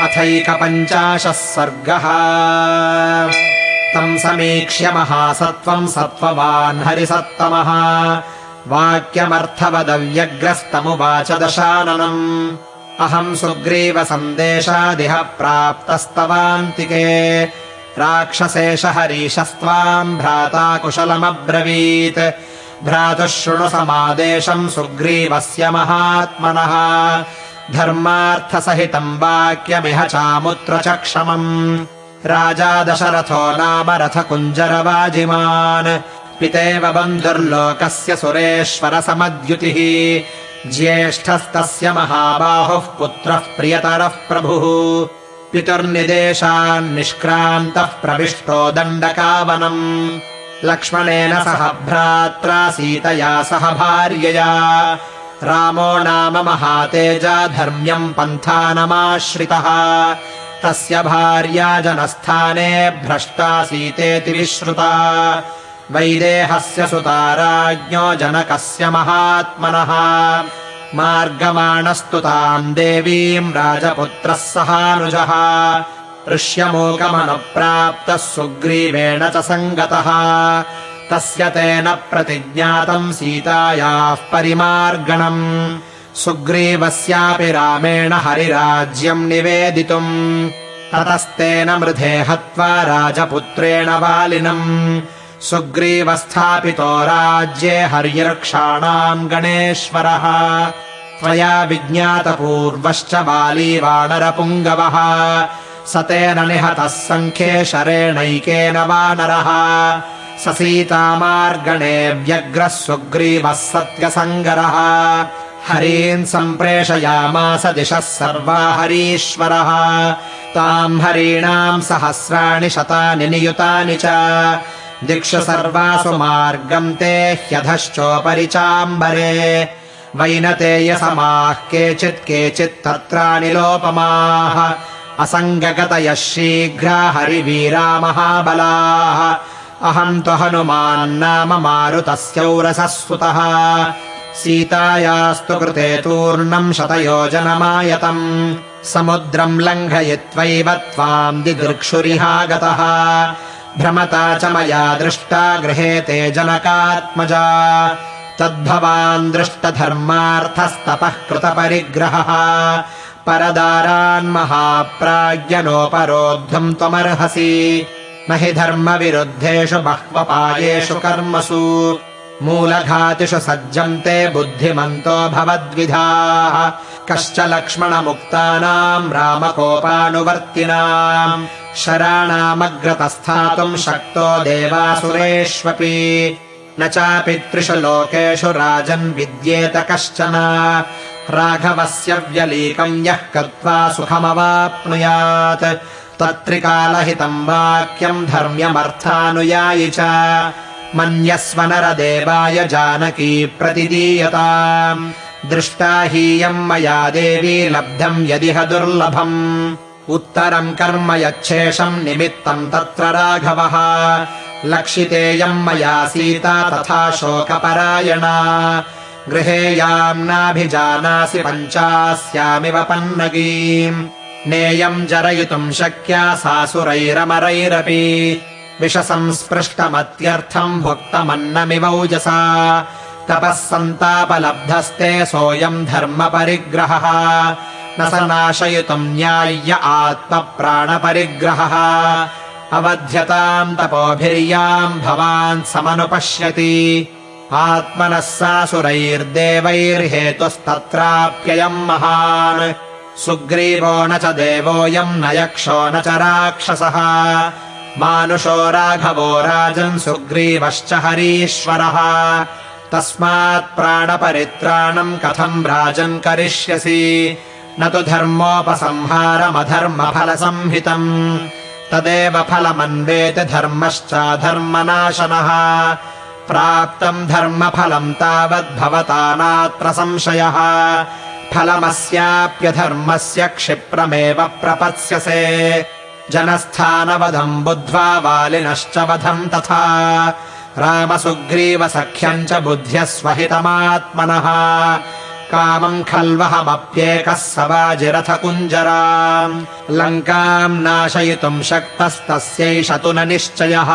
अथैकपञ्चाशः सर्गः। तम् समीक्ष्य महासत्त्वम् सत्त्ववान् हरिसत्तमः। वाक्यमर्थवदव्यग्रस्तमुवाच दशाननम्। अहम् सुग्रीवसन्देशादिह प्राप्तस्तवान्तिके राक्षसेश हरीशस्त्वाम् भ्राता कुशलमब्रवीत् भ्रातुः शृणु समादेशम् सुग्रीवस्य महात्मनः धर्मार्थसहितम् वाक्यमिह चामुत्र च क्षमम् राजा दशरथो नाम रथकुञ्जरवाजिमान् पितेव बन्धुर्लोकस्य सुरेश्वरसमद्युतिः। ज्येष्ठस्तस्य महाबाहुः पुत्रः प्रियतरः प्रभुः। पितुर्निदेशान्निष्क्रान्तः प्रविष्टो दण्डकावनम्। लक्ष्मणेन सह भ्रात्रा सीतया सह भार्यया रामो नाम महातेजा धर्म्यम् पन्थानमाश्रितः। तस्य भार्या जनस्थाने भ्रष्टा सीतेति विश्रुता। वैदेहस्य सुता राज्ञो जनकस्य महात्मनः। मार्गमाणस्तु ताम् देवीम् राजपुत्रः सहानुजः। ऋष्यमोकमनुप्राप्तः सुग्रीवेण च सङ्गतः तस्य तेन प्रतिज्ञातम् सीतायाः परिमार्गणम्। सुग्रीवस्यापि रामेण हरिराज्यम् निवेदितुम्। ततस्तेन मृधे हत्वा राजपुत्रेण वालिनम् सुग्रीवस्थापितो राज्ये हर्यर्क्षाणाम् गणेश्वरः। त्वया विज्ञातपूर्वश्च बाली वानरपुङ्गवः स तेन निहतः सङ्ख्ये शरेणैकेन वानरः स सीतामार्गणे व्यग्रः सुग्रीवः सत्यसङ्गरः। हरीन् सम्प्रेषयामास दिशः सर्वा हरीश्वरः ताम् हरीणाम् सहस्राणि शतानि नियुतानि च। दिक्षु सर्वासु मार्गम् ते ह्यधश्चोपरि चाम्बरे। वैनतेयसमाः केचित् केचित् तत्रानिलोपमाः असङ्गगतयः शीघ्रा हरिवीरा महाबलाः अहम् तु हनुमान्नाम सुतः सीतायास्तु कृते तूर्णम् शतयोजनमायतम्। समुद्रम् लङ्घयित्वैव त्वाम् दिदृक्षुरिहागतः। भ्रमता च मया दृष्टा गृहे ते जनकात्मजा। तद्भवान् दृष्टधर्मार्थस्तपः कृतपरिग्रहः। परदारान्महाप्राज्ञनोपरोद्धुम् त्वमर्हसि न हि धर्मविरुद्धेषु बह्वपायेषु कर्मसु। मूलघातिषु सज्जन्ते बुद्धिमन्तो भवद्विधाः। कश्च लक्ष्मणमुक्तानाम् रामकोपानुवर्तिनाम्। शराणामग्रतस्थातुम् शक्तो देवासुरेष्वपि। न चापि त्रिषु लोकेषु राजन् विद्येत कश्चन। राघवस्य व्यलीकम् यः कृत्वा सुखमवाप्नुयात् तत्त्रिकालहितम् वाक्यम् धर्म्यमर्थानुयायि च मन्यस्व नरदेवाय जानकी प्रतिदीयताम् दृष्टा हीयम् मया देवी लब्धम् यदिह दुर्लभम्। उत्तरम् कर्म यच्छेषम् निमित्तम् तत्र राघवः। लक्षितेयम् मया सीता तथा शोकपरायणा। गृहेयाम् नाभिजानासि पञ्चास्यामिव पन्नगीम् नेयम् जरयितुम् शक्या सासुरैरमरैरपि विषसंस्पृष्टमत्यर्थम् भुक्तमन्नमिवौजसा तपः सन्तापलब्धस्ते सोऽयम् धर्मपरिग्रहः। न स नाशयितुम् न्याय्य आत्मप्राणपरिग्रहः। अवध्यताम् तपोभिर्याम् भवान् समनुपश्यति। आत्मनः सासुरैर्देवैर्हेतुस्तत्राप्ययम् महान् सुग्रीवो न च देवोऽयम् न यक्षो न च राक्षसः। मानुषो राघवो राजन् सुग्रीवश्च हरीश्वरः। तस्मात् प्राणपरित्राणम् कथम् राजन् करिष्यसि। न तु धर्मोपसंहारमधर्मफलसंहितम्। तदेव फलमन्वेति धर्मश्चाधर्मनाशनः। प्राप्तम् धर्मफलम् तावद्भवता नात्र संशयः फलमस्याप्यधर्मस्य क्षिप्रमेव प्रपत्स्यसे। जनस्थानवधम् बुद्ध्वा वालिनश्च वधम् तथा। रामसुग्रीवसख्यम् च बुद्ध्यस्वहितमात्मनः। कामम् खल्वहमप्येकः स वाजिरथकुञ्जरा लङ्काम् नाशयितुम् शक्तस्तस्यैष तु न निश्चयः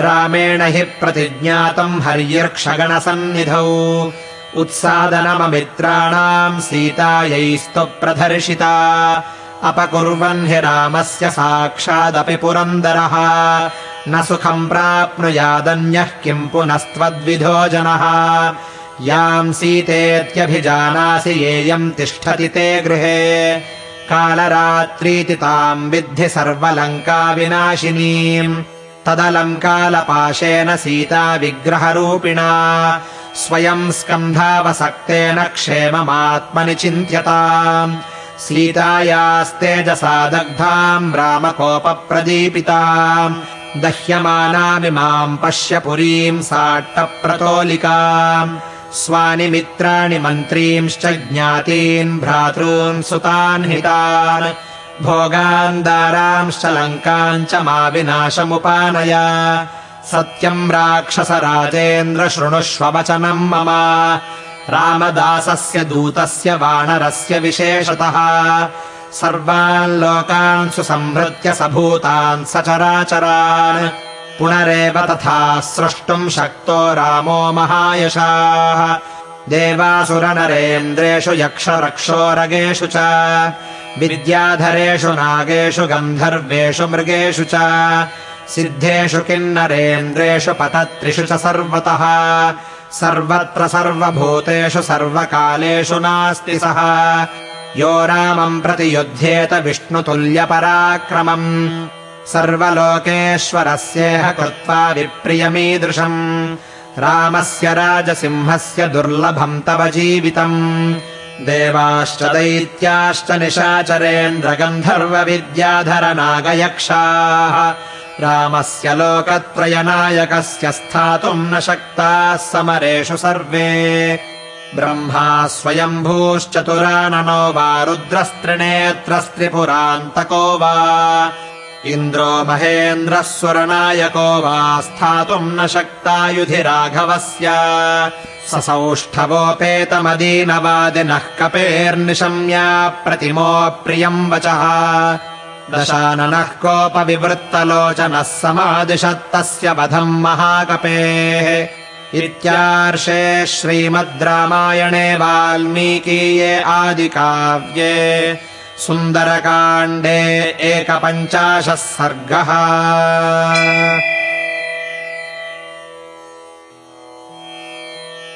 रामेण हि प्रतिज्ञातम् हर्यर्क्षगणसन्निधौ उत्सादनममित्राणाम् सीतायैस्तु प्रदर्शिता अपकुर्वन् हि रामस्य साक्षादपि पुरन्दरः। न सुखम् प्राप्नुयादन्यः किम् पुनस्त्वद्विधो जनः। याम् सीतेत्यभिजानासि येयम् तिष्ठति ते गृहे। कालरात्रीति ताम् विद्धि सर्वलङ्का विनाशिनीम् तदलम् कालपाशेन सीता विग्रहरूपिणा स्वयम् स्कन्धावसक्तेन क्षेममात्मनि चिन्त्यताम् सीतायास्तेजसा दग्धाम् रामकोपप्रदीपिताम् दह्यमानामिमाम् पश्य पुरीम् साट्टप्रतोलिकाम् स्वानि मित्राणि मन्त्रींश्च ज्ञातीन् भ्रातॄन् सुतान् हितान्। भोगान् दारांश्च लङ्काम् च मा विनाशमुपानय सत्यम् राक्षसराजेन्द्र शृणुष्व वचनम् मम। रामदासस्य दूतस्य वानरस्य विशेषतः। सर्वान् लोकान् सुसंहृत्य स भूतान् सचराचरान्। पुनरेव तथा स्रष्टुम् शक्तो रामो महायशाः। देवासुरनरेन्द्रेषु यक्षरक्षोरगेषु च। विद्याधरेषु नागेषु गन्धर्वेषु मृगेषु च सिद्धेषु किन्नरेन्द्रेषु पतत्रिषु च सर्वतः। सर्वत्र सर्वभूतेषु सर्वकालेषु नास्ति सः। यो रामम् प्रति युध्येत विष्णुतुल्यपराक्रमम्। सर्वलोकेश्वरस्येह कृत्वा विप्रियमीदृशम्। रामस्य राजसिंहस्य दुर्लभम् तव जीवितम्। देवाश्च दैत्याश्च निशाचरेन्द्रगन्धर्वविद्याधरनागयक्षाः रामस्य लोकत्रयनायकस्य स्थातुम् न शक्ताः समरेषु सर्वे। ब्रह्मा स्वयम्भूश्चतुराननो वा रुद्रस्त्रिनेत्रस्त्रिपुरान्तको वा। इन्द्रो महेन्द्रः सुरनायको वा स्थातुम् न शक्ता युधि राघवस्य सौष्ठवोपेतमदीनवादिनः कपेर्निशम्या प्रतिमो प्रियम् वचः दशाननः कोपविवृत्तलोचनः समादिशत्तस्य वधम् महाकपेः इत्यार्षे श्रीमद् रामायणे वाल्मीकीये आदिकाव्ये सुन्दरकाण्डे एकपञ्चाशः सर्गः